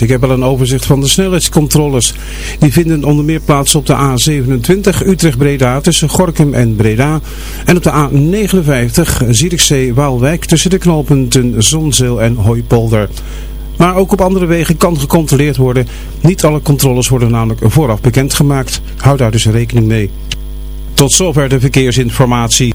Ik heb wel een overzicht van de snelheidscontroles. Die vinden onder meer plaats op de A27 Utrecht-Breda tussen Gorkum en Breda. En op de A59 Zierikzee-Waalwijk tussen de knooppunten Zonzeel en Hooipolder. Maar ook op andere wegen kan gecontroleerd worden. Niet alle controles worden namelijk vooraf bekendgemaakt. Houd daar dus rekening mee. Tot zover de verkeersinformatie.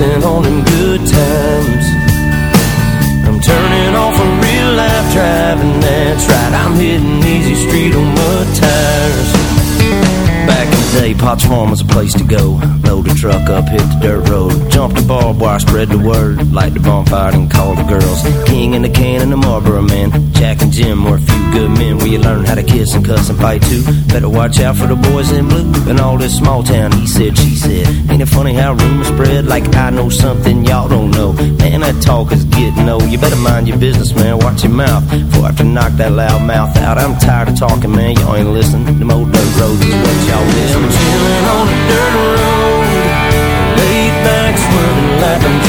Reminiscing on them good times I'm turning off a real life driving That's right, I'm hitting easy street on mud tires Back in the day, Potts Farm was a place to go. Truck up, hit the dirt road. Jump the barbed wire, spread the word. Light the bonfire and call the girls. King and the can and the Marlboro man. Jack and Jim were a few good men where you learn how to kiss and cuss and fight too. Better watch out for the boys in blue and all this small town. He said, she said. Ain't it funny how rumors spread like I know something y'all don't know? Man, that talk is getting old. You better mind your business, man. Watch your mouth before I have to knock that loud mouth out. I'm tired of talking, man. Y'all ain't listening. Them old dirt roads is what y'all miss I'm chilling on a dirt road like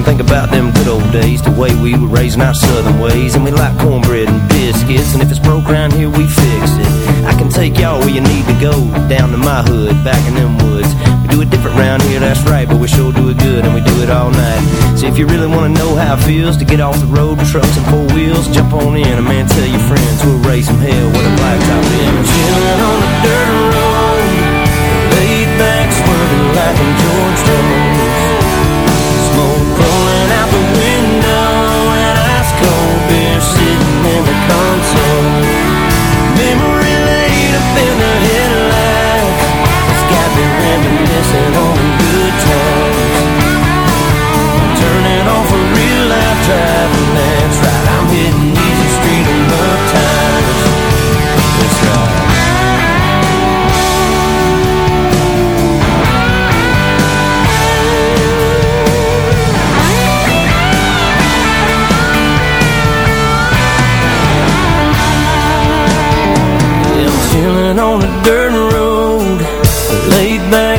and think about them good old days The way we were raising our southern ways. And we like cornbread and biscuits And if it's broke around here, we fix it. I can take y'all where you need to go Down to my hood, back in them woods. We do it different round here, that's right But we sure do it good and we do it all night. So if you really want to know how it feels To get off the road with trucks and four wheels Jump on in, and man, tell your friends We'll raise some hell with a blacktop in Chilling on the dirt road Laid back, swerving like I'm George Jones reminiscing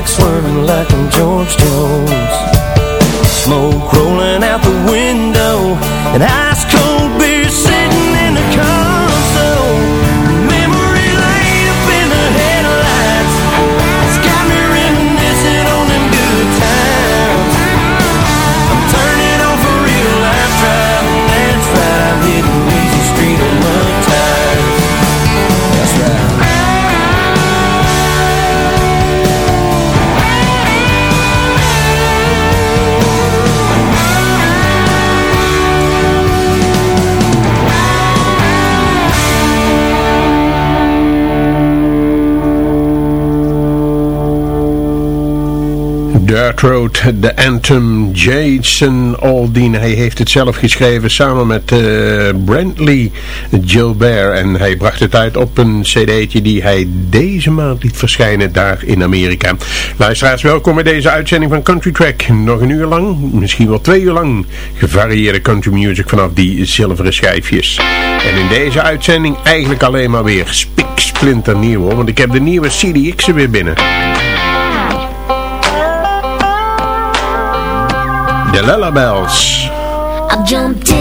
back swerving like I'm George Jones. Smoke rolling out the window And ice Dirt Road, de anthem Jason Aldean. Hij heeft het zelf geschreven samen met uh, Brantley Gilbert. En hij bracht het uit op een cd'tje die hij deze maand liet verschijnen daar in Amerika. Luisteraars, welkom bij deze uitzending van Country Track. Nog een uur lang, misschien wel twee uur lang, gevarieerde country music vanaf die zilveren schijfjes. En in deze uitzending eigenlijk alleen maar weer spik splinter nieuw want ik heb de nieuwe CDX'en weer binnen. The Lullabills. I jumped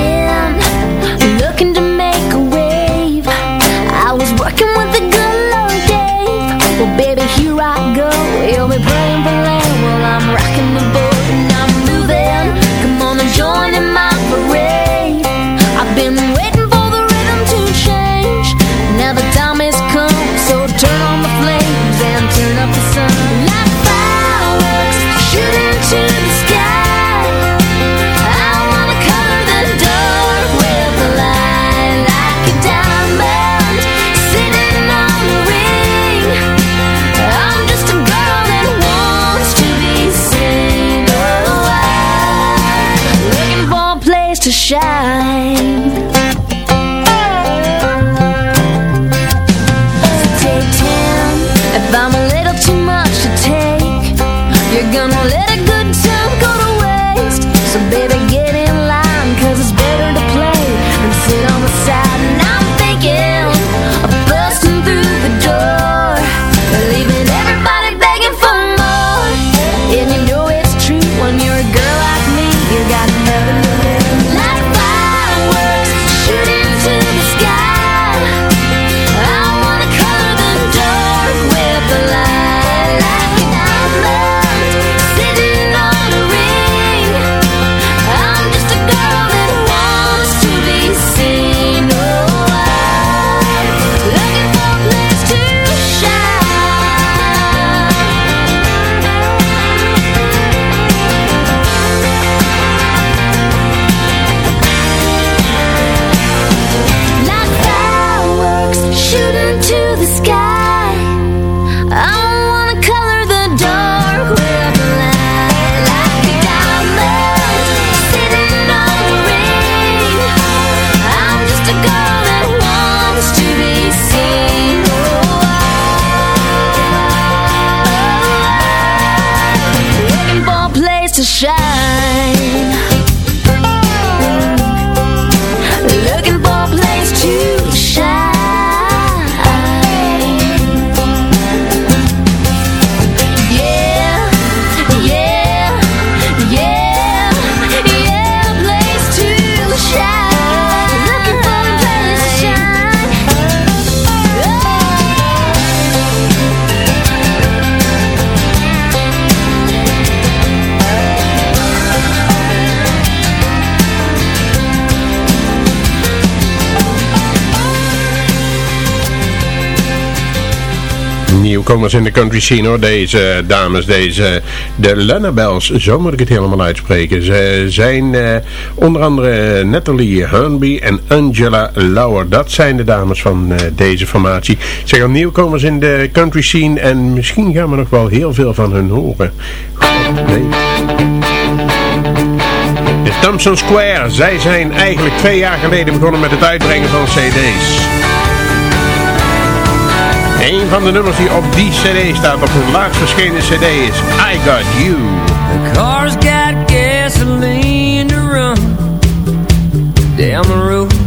Nieuwkomers in de country scene hoor, deze dames, deze, de Lunnabels, zo moet ik het helemaal uitspreken. Ze zijn eh, onder andere Natalie Hornby en Angela Lauer. Dat zijn de dames van eh, deze formatie. Ze zijn nieuwkomers in de country scene en misschien gaan we nog wel heel veel van hun horen. God, nee. De Thompson Square, zij zijn eigenlijk twee jaar geleden begonnen met het uitbrengen van cd's. Een van de nummers die op die cd staat, op hun laatst verschenen cd is I Got You. The car's got gasoline to run down the road.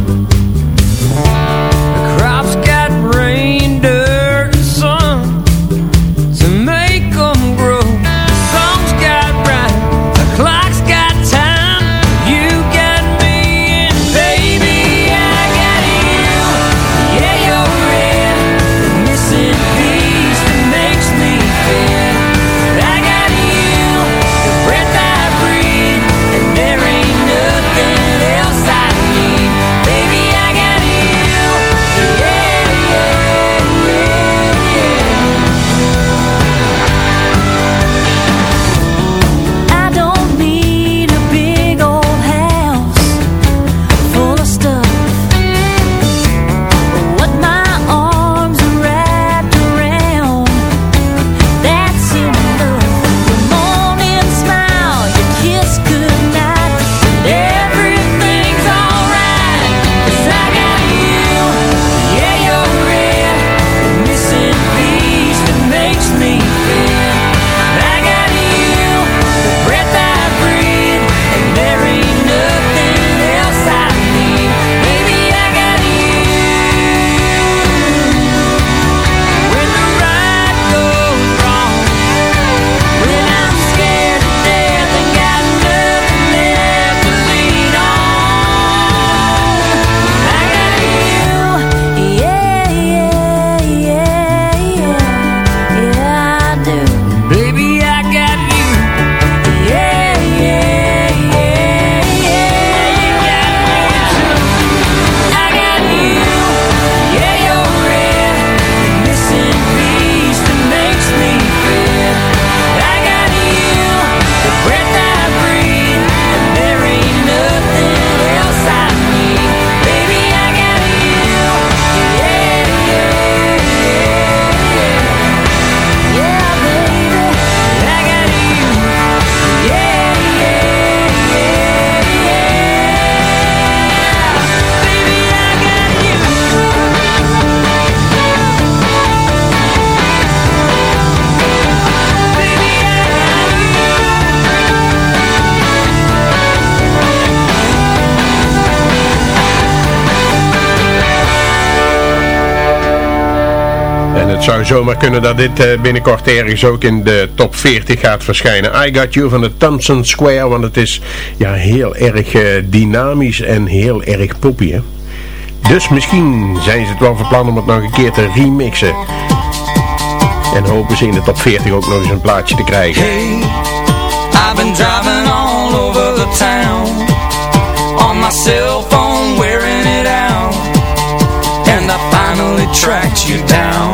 zomaar kunnen dat dit eh, binnenkort ergens ook in de top 40 gaat verschijnen. I Got You van de Thompson Square, want het is ja, heel erg eh, dynamisch en heel erg poppy. Dus misschien zijn ze het wel van plan om het nog een keer te remixen. En hopen ze in de top 40 ook nog eens een plaatje te krijgen. Hey, I've been driving all over the town On my cell phone wearing it out And I finally tracked you down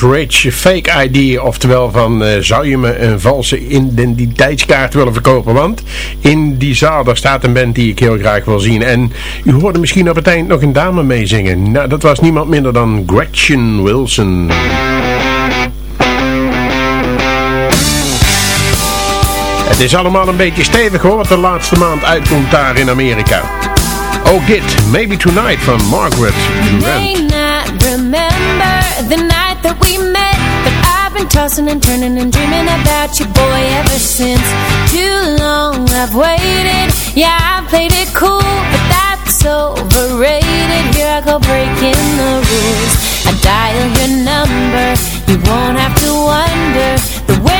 Rich Fake ID. Oftewel van, eh, zou je me een valse identiteitskaart willen verkopen? Want in die zaal, daar staat een band die ik heel graag wil zien. En u hoorde misschien op het eind nog een dame meezingen. Nou, dat was niemand minder dan Gretchen Wilson. Het is allemaal een beetje stevig hoor, wat de laatste maand uitkomt daar in Amerika. Ook dit, Maybe Tonight van Margaret remember the night that we met But I've been tossing and turning and dreaming about you, boy, ever since. Too long I've waited. Yeah, I've played it cool, but that's overrated. Here I go breaking the rules. I dial your number. You won't have to wonder The way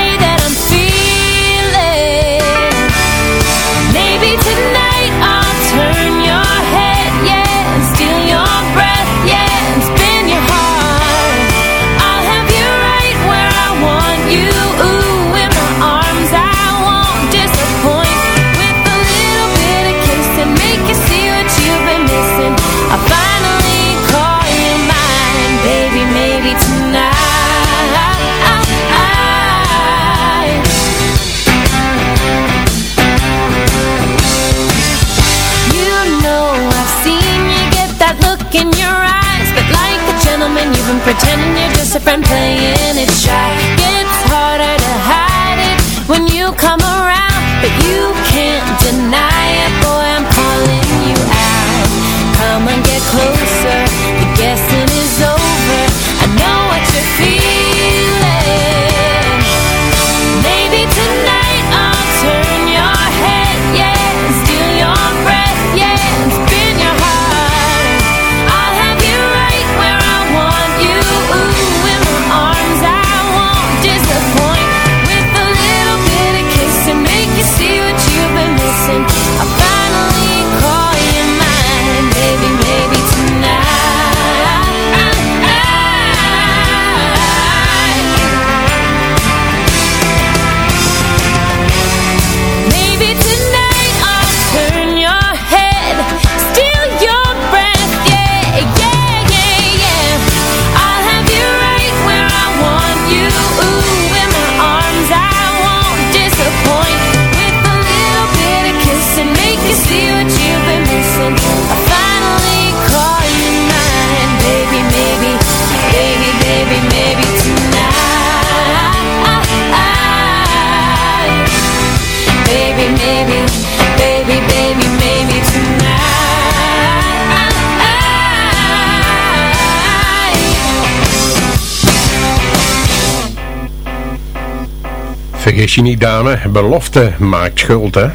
vergis je niet dame, belofte maakt schuld hè.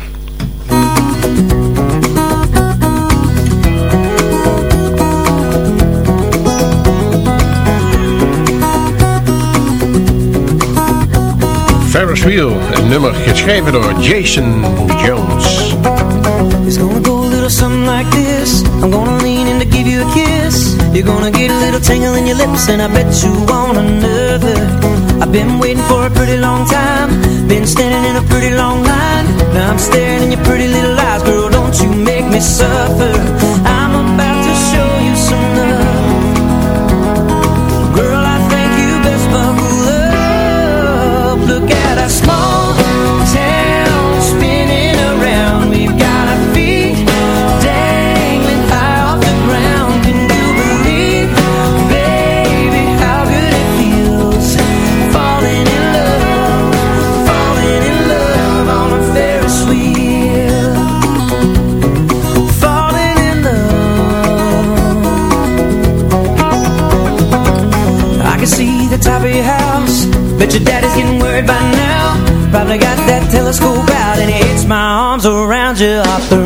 Ferris Wheel, een nummer geschreven door Jason Jones. It's gonna go a little something like this. I'm gonna lean in to give you a kiss. You're gonna get a little tingle in your lips and I bet you want another. I've been waiting for a pretty long time. Been standing in a pretty long line. Now I'm staring in your pretty little eyes. Girl, don't you make me suffer. I'm about to show you some love. you up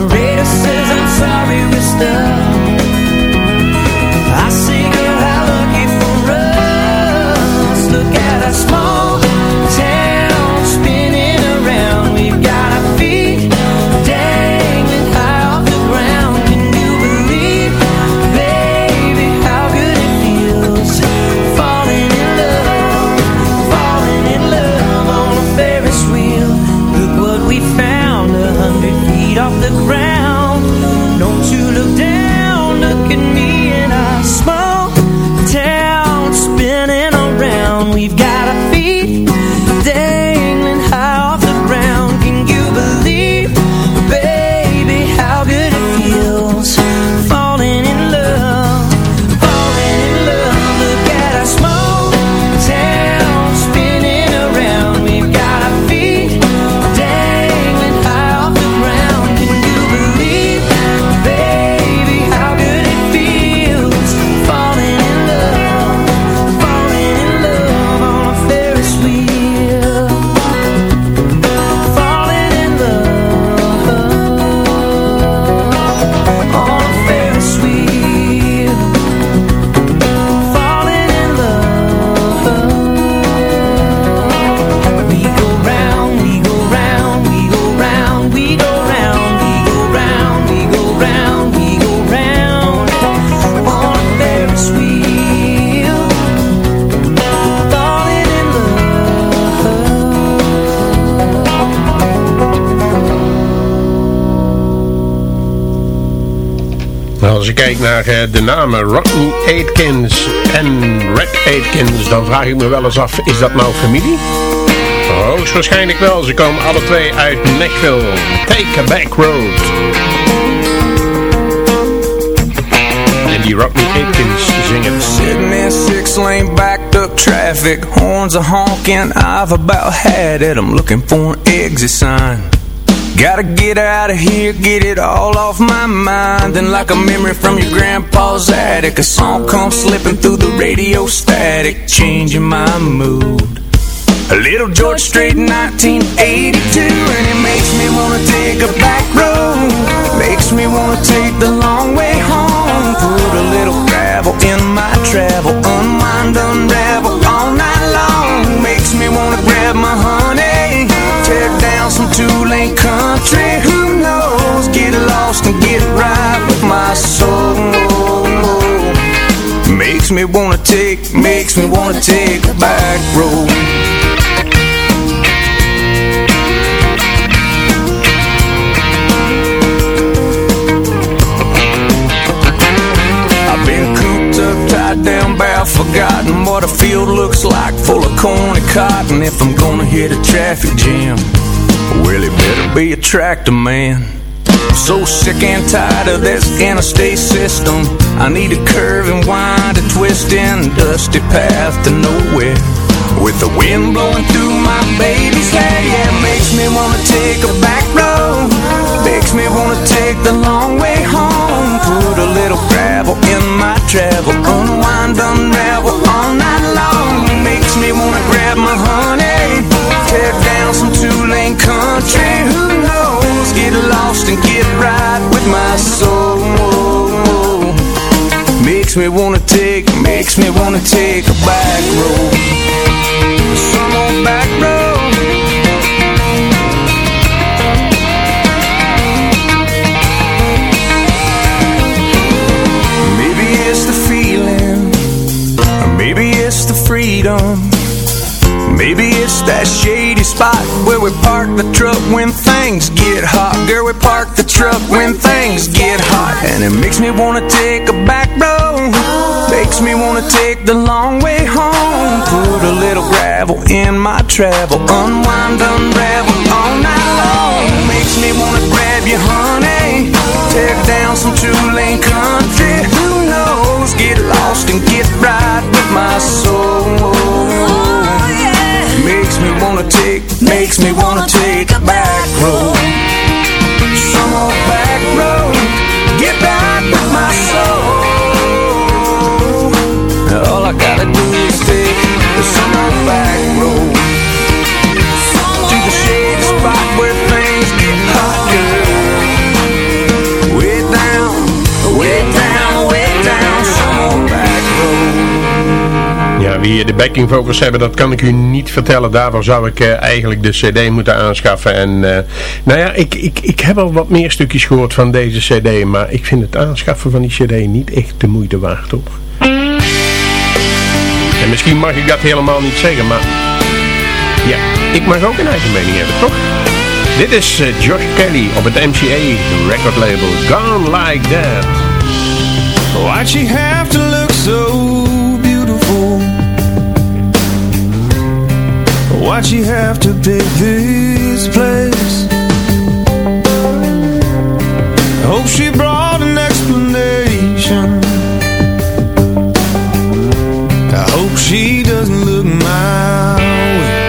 naar de namen Rodney Aitkins en Red Aitkins, dan vraag ik me wel eens af, is dat nou familie? Hoogstwaarschijnlijk wel, ze komen alle twee uit Nashville. Take a back road. En die Rodney Aitkins zingen. Sitting in six lane backed up traffic, horns are honking, I've about had it, I'm looking for an exit sign. Gotta get out of here, get it all off my mind. Then, like a memory from your grandpa's attic, a song comes slipping through the radio static, changing my mood. A little George Strait, 1982, and it makes me wanna take a back road. Makes me wanna take the long way home. Put a little gravel in my travel, unwind, unravel all night long. Makes me wanna grab my honey, some two-lane country. Who knows? Get lost and get right with my soul. Makes me wanna take, makes me wanna take a back road. I've been cooped up, tied down, barrel forgotten what a field looks like, full of corn and cotton. If I'm gonna hit a traffic jam, well, it better be a tractor man. I'm so sick and tired of this interstate system. I need a curve and wind, a twisting, dusty path to nowhere. With the wind blowing through my baby's hair, yeah, makes me wanna take a back road. Makes me wanna take the long way home. Put a little gravel in my travel, unwind, unravel all night long. Makes me wanna grab my honey, two-lane country. Who knows? Get lost and get right with my soul. Makes me wanna take, makes me wanna take a back road. Some old back road. Maybe it's the feeling, maybe it's the freedom. Maybe it's that shady spot where we park the truck when things get hot. Girl, we park the truck when things get hot. And it makes me wanna take a back road. Makes me wanna take the long way home. Put a little gravel in my travel. Unwind, unravel all night long. Makes me wanna grab you, honey. Tear down some two-lane country. Who knows? Get lost and get right with my soul. Makes me wanna take, makes me wanna take a back road. Some old back road, get back with my soul. All I gotta wie de backing vocals hebben, dat kan ik u niet vertellen. Daarvoor zou ik eh, eigenlijk de cd moeten aanschaffen. En eh, nou ja, ik, ik, ik heb al wat meer stukjes gehoord van deze cd. Maar ik vind het aanschaffen van die cd niet echt de moeite waard, hoor. En misschien mag ik dat helemaal niet zeggen, maar... Ja, ik mag ook een eigen mening hebben, toch? Dit is eh, Josh Kelly op het MCA record label. Gone Like That. Why'd she have to look so Why'd she have to pick this place? I hope she brought an explanation. I hope she doesn't look my way.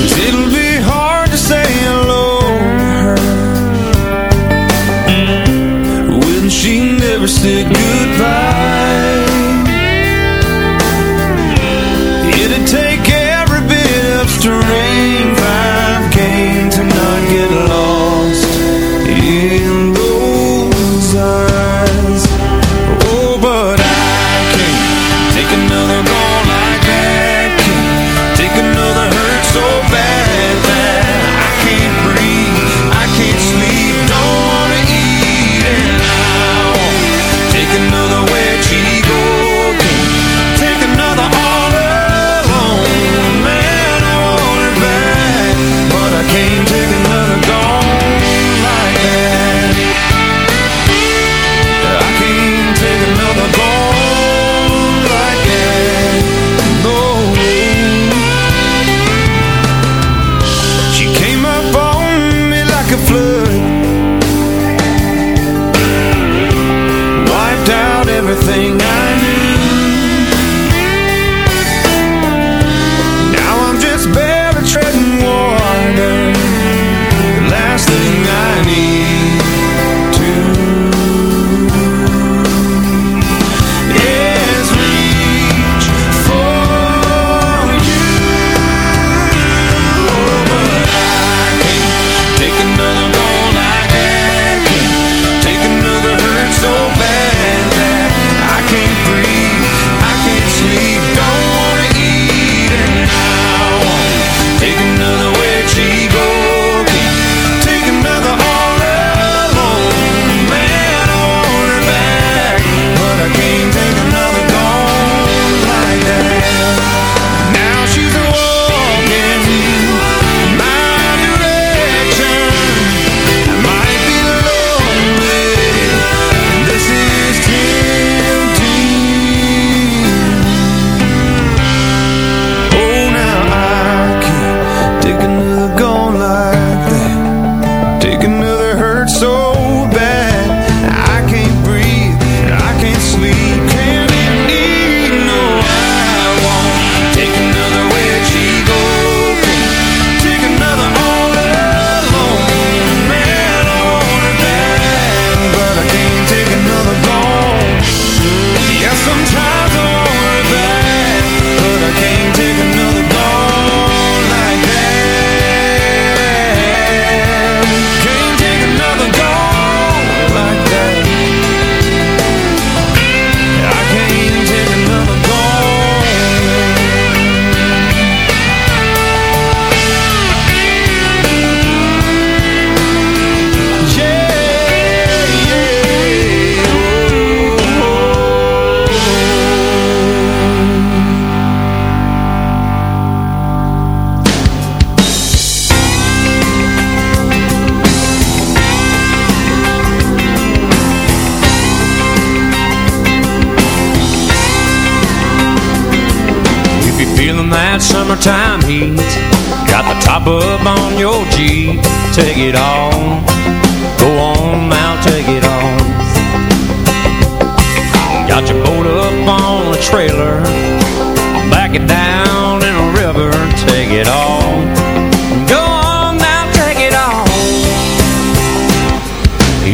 'Cause it'll be hard to say hello to her when she never said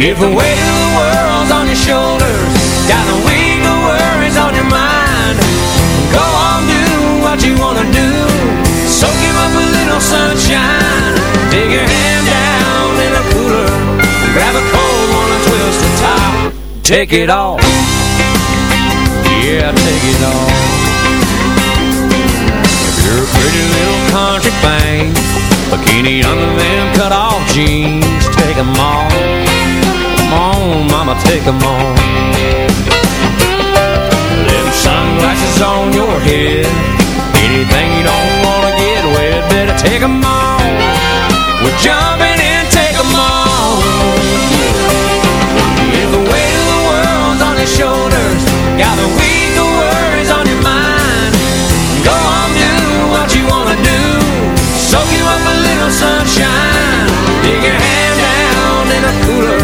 If the weight of the world's on your shoulders Got a week of worries on your mind Go on, do what you wanna do. Soak him up a little sunshine. Dig your hand down in a cooler. Grab a cold one and twist the top. Take it off Yeah, take it off If you're a pretty little country thing Bikini under them cut off jeans Take 'em off Come on, mama, take 'em off Them sunglasses on your head. Anything you don't wanna get wet Better take 'em off. We're jumping in, take 'em off. If the weight of the world's on your shoulders. Got a week of worries on your mind. Go on, do what you wanna do. Soak you up a little sunshine. Dig your hand down in a cooler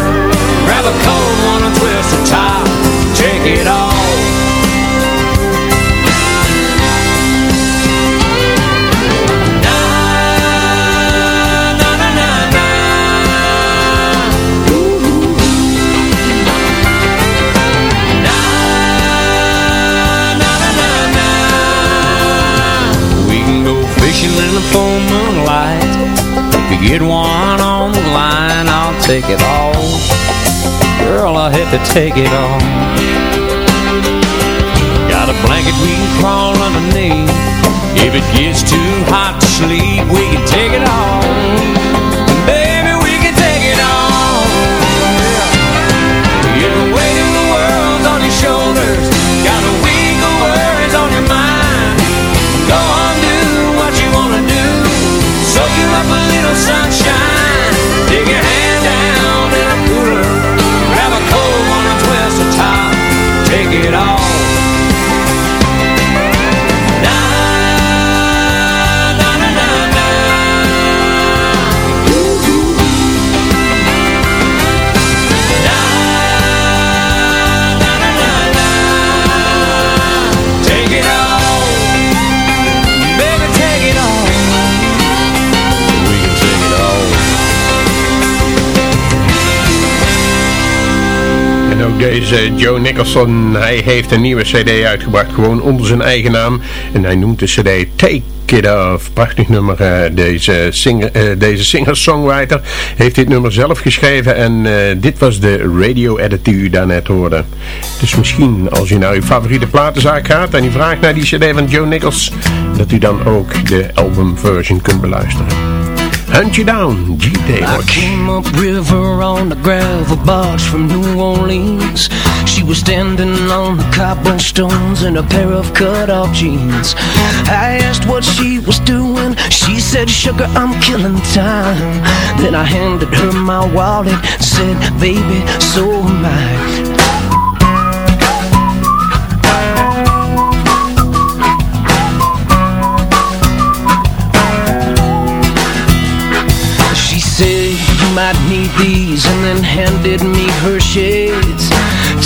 a cold one and twist the top Take it off We can go fishing in the full moonlight. If get one on the line I'll take it all Girl, I have to take it all. Got a blanket we can crawl underneath. If it gets too hot to sleep We can take it all Deze Joe Nicholson, hij heeft een nieuwe cd uitgebracht, gewoon onder zijn eigen naam. En hij noemt de cd Take It Off. Prachtig nummer. eh, deze singer, eh, deze singer-songwriter heeft dit nummer zelf geschreven. En eh, dit was de radio-edit die u daarnet hoorde. Dus misschien als u naar uw favoriete platenzaak gaat en u vraagt naar die cd van Joe Nichols, dat u dan ook de albumversion kunt beluisteren. Hunt You Down, G. I Taylor. came up river on the gravel box from New Orleans. She was standing on the cobblestones in a pair of cut-off jeans. I asked what she was doing. She said, "Sugar, I'm killing time." Then I handed her my wallet, said, "Baby, so am I." these and then handed me her shades.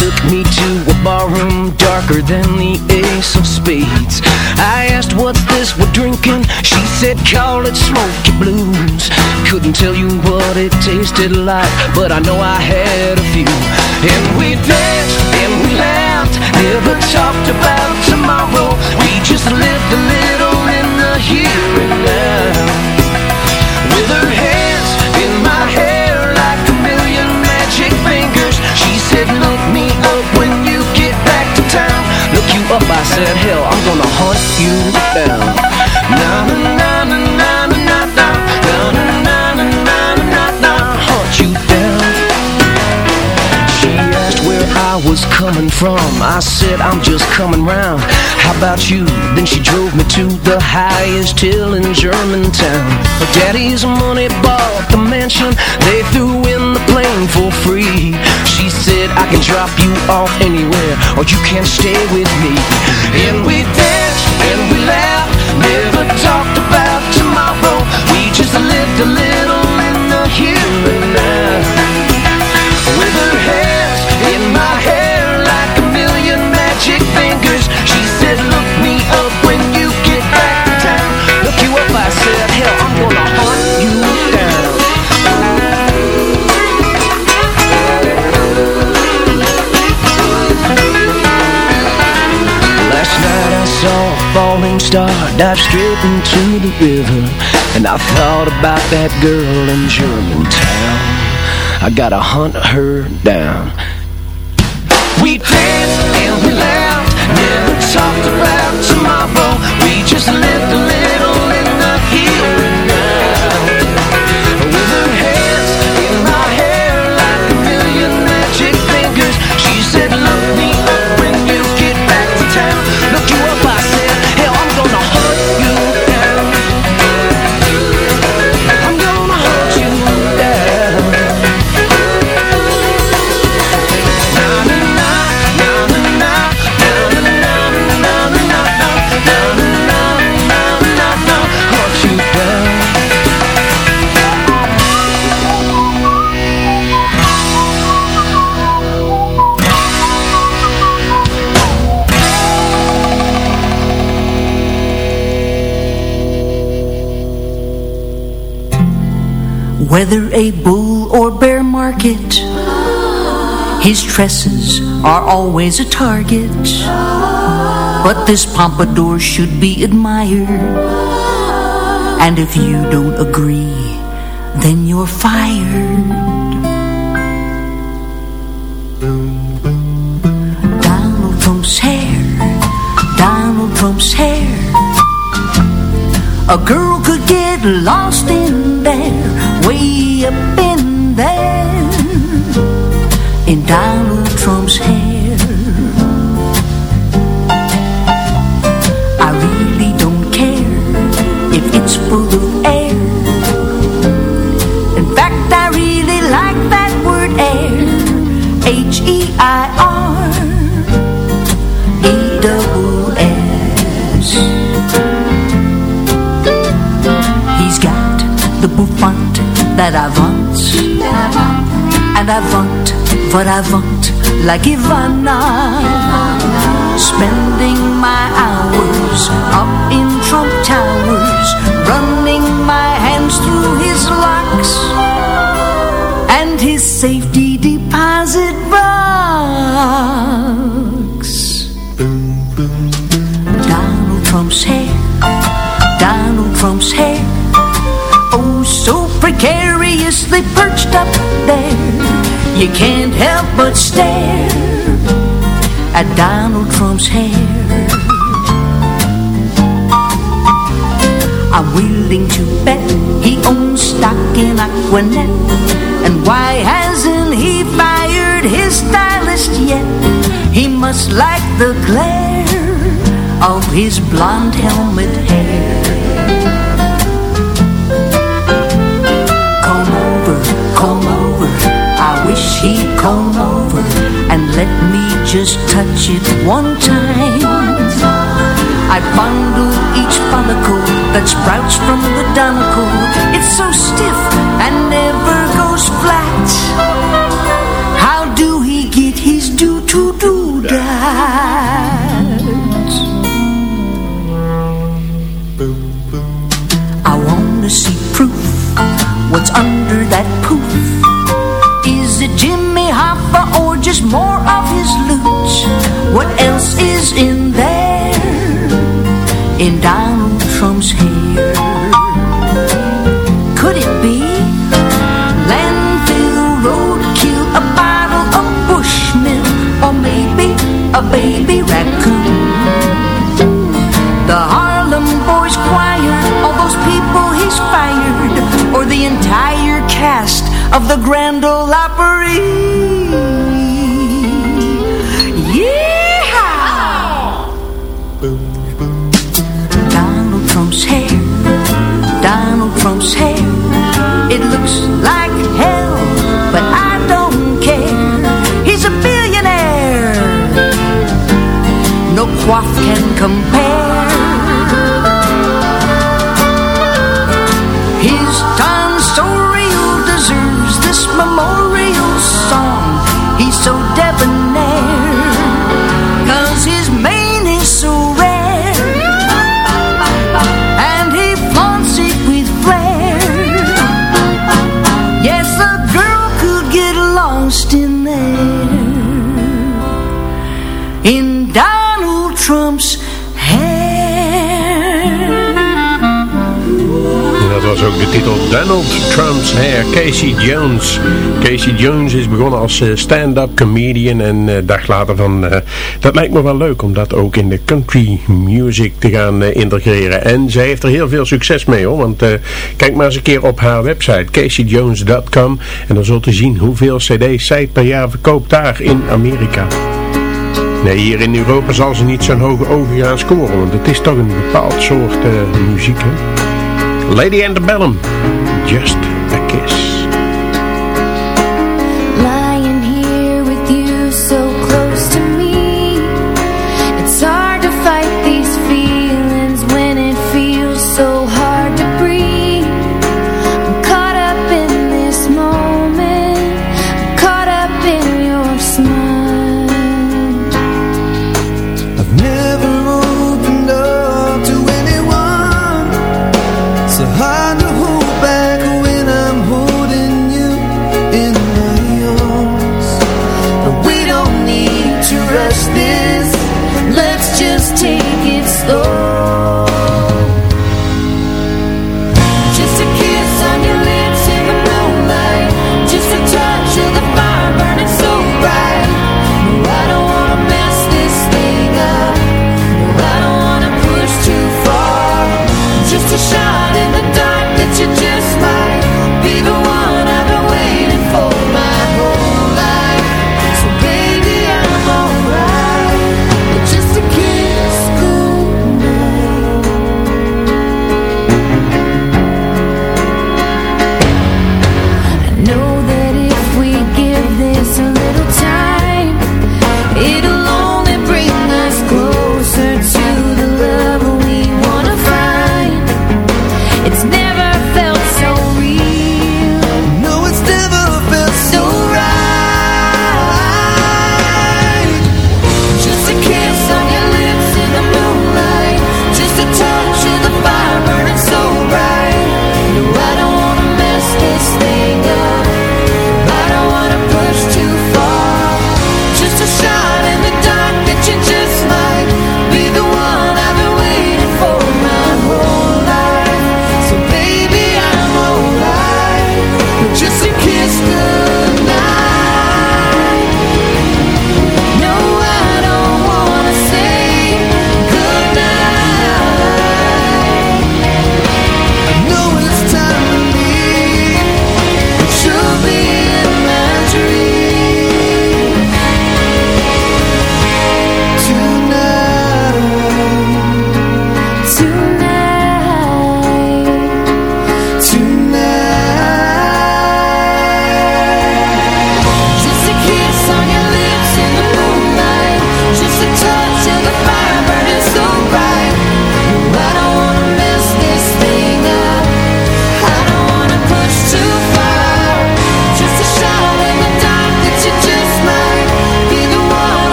Took me to a barroom darker than the ace of spades. I asked what's this we're drinking. She said call it smoky blues. Couldn't tell you what it tasted like But I know I had a few. And we danced and we laughed Never talked about tomorrow. We just lived a little in the here and now. With her hands I said hell, I'm gonna hunt you down. Na na na was coming from. I said I'm just coming round. How about you? Then she drove me to the highest hill in Germantown. Her daddy's money bought the mansion. They threw in the plane for free. She said I can drop you off anywhere Or you can stay with me. And we danced and we laughed. Never talked about tomorrow. We just lived a little falling star dive straight into the river. And I thought about that girl in Germantown. I gotta hunt her down. We danced and we laughed Never talked about tomorrow. We just lived a little Whether a bull or bear market, his tresses are always a target. But this pompadour should be admired. And if you don't agree, then you're fired. Donald Trump's hair, Donald Trump's hair. A girl could get lost in there, way up in there, in Donald Trump's hair. I really don't care if it's full of air. In fact, I really like that word air, H-E-I-R, bouffant that I want And I want what I want Like Ivana. Spending my hours Up in Trump Towers Running my hands through his locks. And his safety deposit box. Donald Trump's hair Donald Trump's hair perched up there. You can't help but stare At Donald Trump's hair. I'm willing to bet he owns stock in Aquanet. And why hasn't he fired his stylist yet? He must like the glare of his blonde helmet hair He'd come over And let me just touch it one time. I fondle each follicle that sprouts from the donacle It's so stiff and is in there? In Donald Trump's hair Could it be landfill roadkill, a bottle of bushmilk, or maybe a baby raccoon? The Harlem Boys Choir, all those people he's fired, or the entire cast of the Grand Donald Trump's Hair, Casey Jones. Casey Jones is begonnen als eh, stand-up comedian en uh, dag later van, uh, dat lijkt me wel leuk om dat ook in de country music te gaan integreren. En zij heeft er heel veel succes mee hoor, want kijk maar eens een keer op haar website caseyjones.com en dan zult u zien hoeveel cd's zij per jaar verkoopt daar in Amerika. Nee, hier in Europa zal ze niet zo'n hoge ogen gaan scoren, want het is toch een bepaald soort muziek hè. Lady Antebellum, Just a Kiss.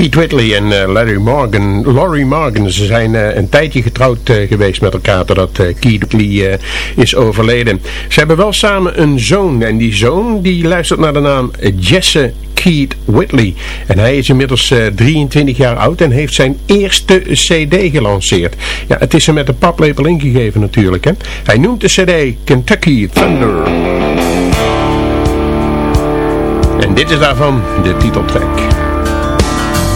Keith Whitley en uh, Larry Morgan, Laurie Morgan, ze zijn uh, een tijdje getrouwd uh, geweest met elkaar totdat Keith Whitley is overleden. Ze hebben wel samen een zoon en die zoon die luistert naar de naam Jesse Keith Whitley. En hij is inmiddels 23 jaar oud en heeft zijn eerste cd gelanceerd. Ja, het is hem met de paplepel ingegeven natuurlijk. Hè? Hij noemt de cd Kentucky Thunder. En dit is daarvan de titeltrack.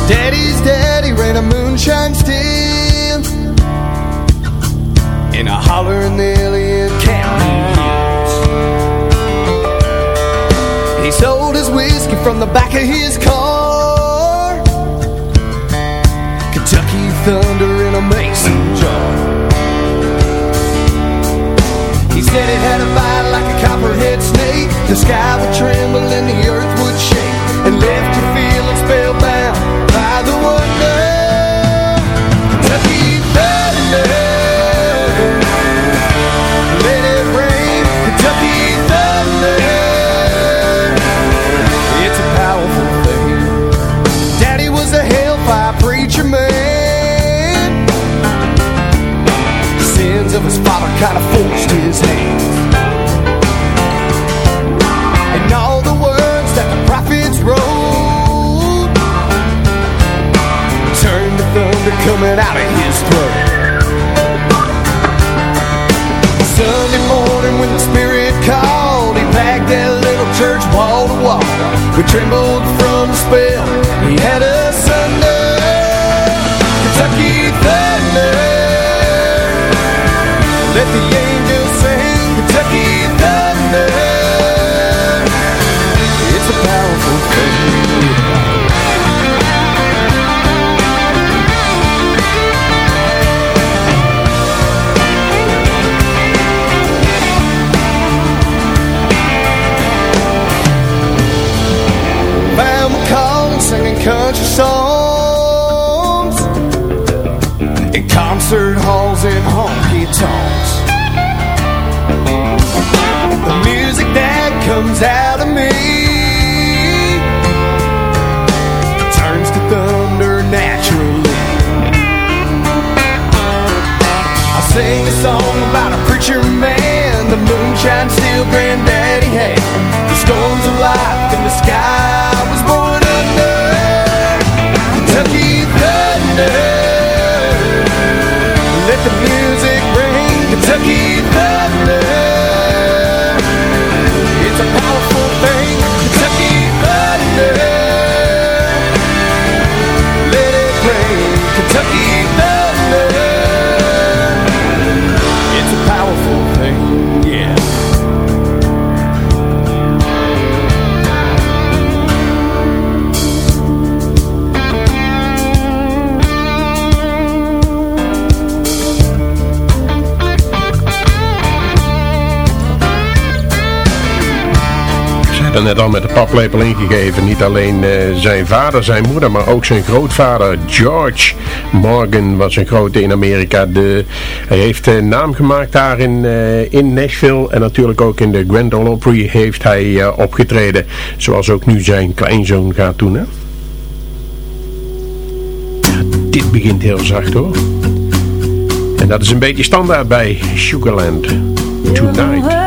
Daddy's daddy ran a moonshine still. In a holler in the Elliott County He sold his whiskey from the back of his car. Kentucky Thunder in a mason jar. He said it had a bite like a copperhead snake. The sky would tremble and the earth would shake And left church wall to wall. We trembled from the spell. He had us under Kentucky thunder. Let the country songs In concert halls and honky tonks. The music that comes out of me Turns to thunder naturally. I sing a song about a preacher man The moonshine still granddaddy. Had The storms of life in the sky was born thunder Hadden net al met de paplepel ingegeven. Niet alleen eh, zijn vader, zijn moeder, maar ook zijn grootvader George Morgan was een grote in Amerika. De, hij heeft uh, naam gemaakt daar in, eh, in Nashville en natuurlijk ook in de Grand Ole Opry heeft hij opgetreden. Zoals ook nu zijn kleinzoon gaat doen. Hè? Dit begint heel zacht hoor. En dat is een beetje standaard bij Sugarland Tonight.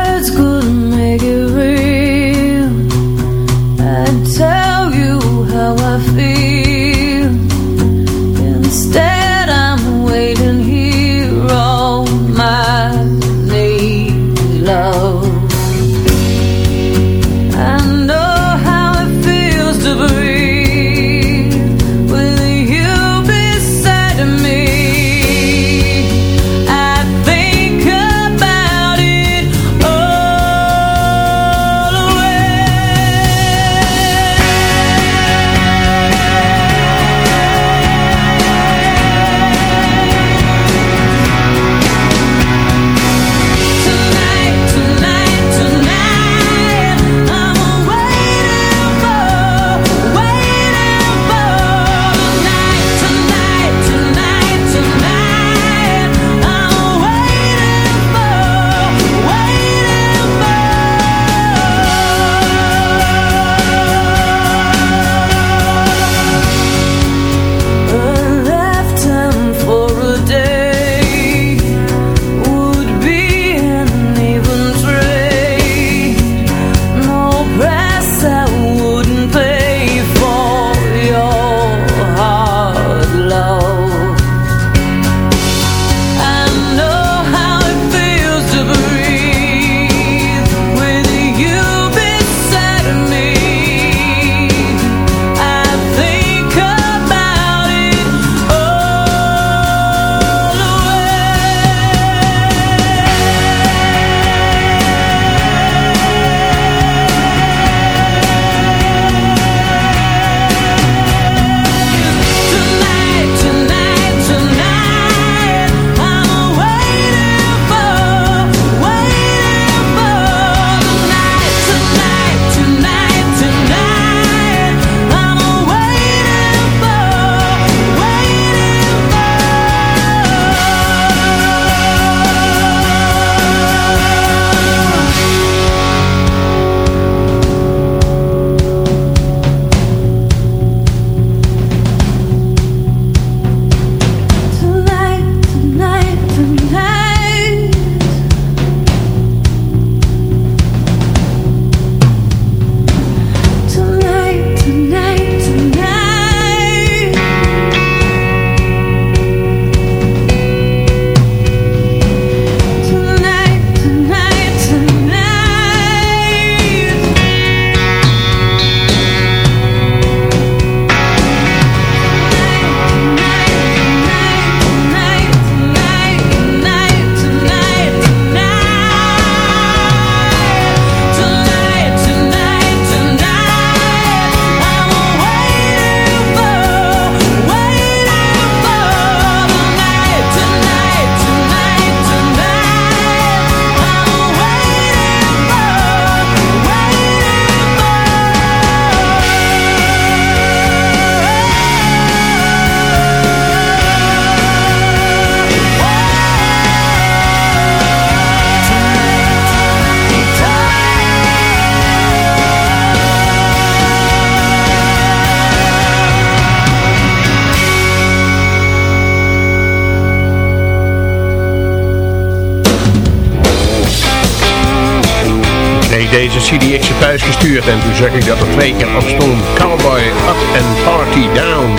Ik deze CDX'e thuis gestuurd en toen zag ik dat er twee keer op stond Cowboy Up and Party Down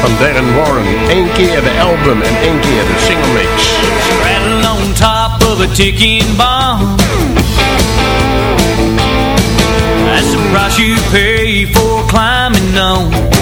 van Darren Warren. Eén keer de album en één keer de single mix. Straddling on top of a ticking bomb That's the price you pay for climbing on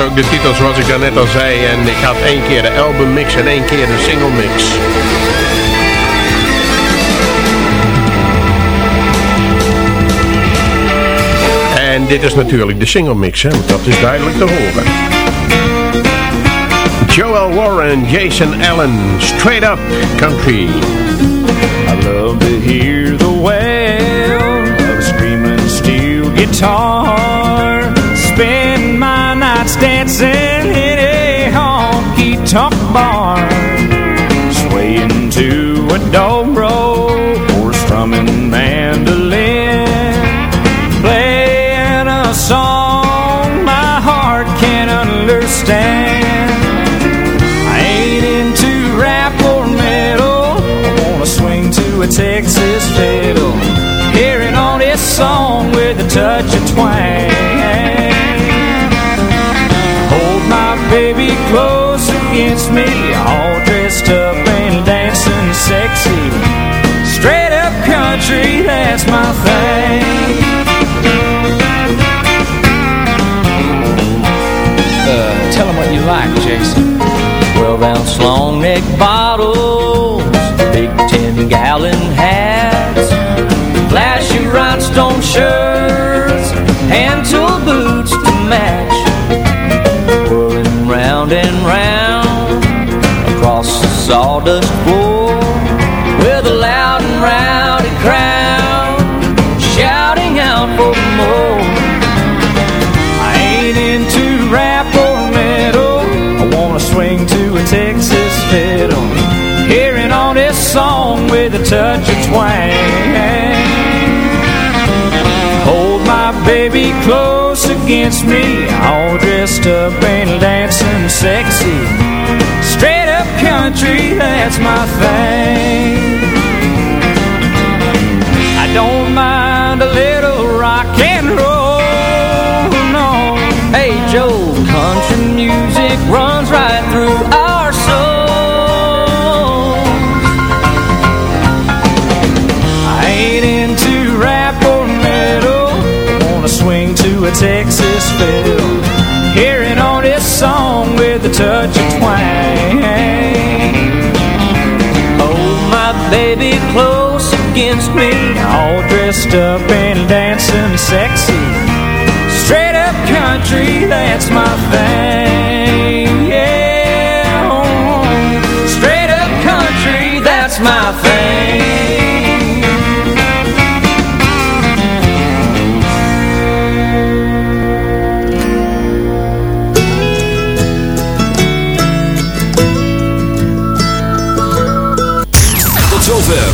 ook de titel zoals ik daarnet al zei. En ik had één keer de album mix en één keer de single mix. En dit is natuurlijk de single mix, hè, want dat is duidelijk te horen. Joel Warren, Jason Allen, Straight Up Country. I love to hear the wail of a screaming steel guitar. Nights dancing in a honky tonk bar. Swaying to a dobro or strumming mandolin. Playing a song my heart can understand. I ain't into rap or metal. I wanna swing to a Texas fiddle. Hearing on this song with a touch me, all dressed up and dancing sexy. Straight up country, that's my thing. Uh, tell them what you like, Jason. 12 ounce long neck bottles, big 10 gallon hats, flashy rhinestone shirts, sawdust floor with a loud and rowdy crowd shouting out for more. I ain't into rap or metal. I wanna swing to a Texas fiddle. Hearing on this song with a touch of twang. Hold my baby close against me, all dressed up and dancing sexy. Country, that's my thing. I don't mind a little rock and roll. No, hey Joe, country music runs right through our souls. I ain't into rap or metal. Wanna swing to a Texas fiddle. Hearing on this song with a touch of twang. Against me, all dressed up and dancing sexy. Straight up country, that's my thing. Yeah, straight up country, that's my thing.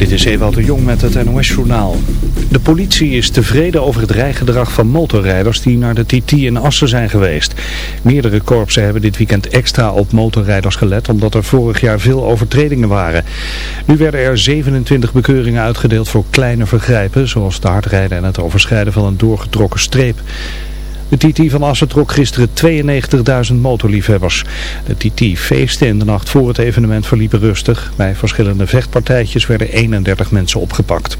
Dit is Ewald de Jong met het NOS-journaal. De politie is tevreden over het rijgedrag van motorrijders die naar de TT in Assen zijn geweest. Meerdere korpsen hebben dit weekend extra op motorrijders gelet omdat er vorig jaar veel overtredingen waren. Nu werden er 27 bekeuringen uitgedeeld voor kleine vergrijpen, zoals te hard rijden en het overschrijden van een doorgetrokken streep. De TT van Assen trok gisteren 92.000 motorliefhebbers. De TT feestte in de nacht voor het evenement verliepen rustig. Bij verschillende vechtpartijtjes werden 31 mensen opgepakt.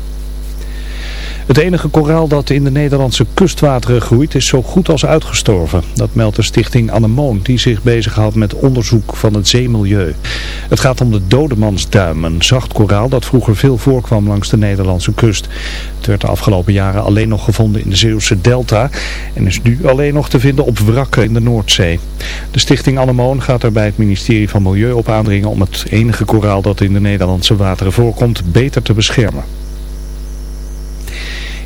Het enige koraal dat in de Nederlandse kustwateren groeit is zo goed als uitgestorven. Dat meldt de stichting Anemoon die zich bezighoudt met onderzoek van het zeemilieu. Het gaat om de dodemansduim, een zacht koraal dat vroeger veel voorkwam langs de Nederlandse kust. Het werd de afgelopen jaren alleen nog gevonden in de Zeeuwse delta en is nu alleen nog te vinden op wrakken in de Noordzee. De stichting Anemoon gaat er bij het ministerie van Milieu op aandringen om het enige koraal dat in de Nederlandse wateren voorkomt beter te beschermen.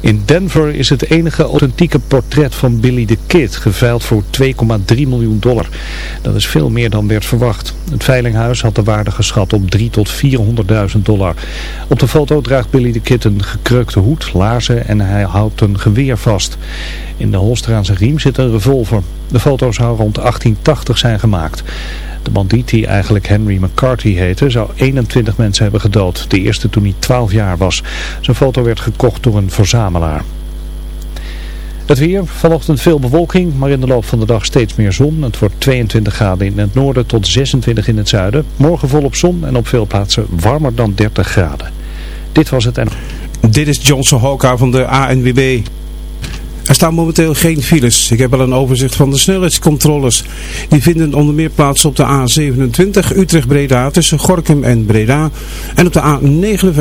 In Denver is het enige authentieke portret van Billy the Kid geveild voor 2,3 miljoen dollar. Dat is veel meer dan werd verwacht. Het veilinghuis had de waarde geschat op 3 tot 400.000 dollar. Op de foto draagt Billy the Kid een gekreukte hoed, laarzen en hij houdt een geweer vast. In de holster aan zijn riem zit een revolver. De foto's zou rond 1880 zijn gemaakt. De bandiet die eigenlijk Henry McCarthy heette zou 21 mensen hebben gedood. De eerste toen hij 12 jaar was. Zijn foto werd gekocht door een verzamelaar. Het weer, vanochtend veel bewolking, maar in de loop van de dag steeds meer zon. Het wordt 22 graden in het noorden tot 26 in het zuiden. Morgen volop zon en op veel plaatsen warmer dan 30 graden. Dit was het en... Dit is Johnson Hoka van de ANWB. Er staan momenteel geen files. Ik heb wel een overzicht van de snelheidscontroles. Die vinden onder meer plaats op de A27 Utrecht-Breda tussen Gorkum en Breda. En op de A59.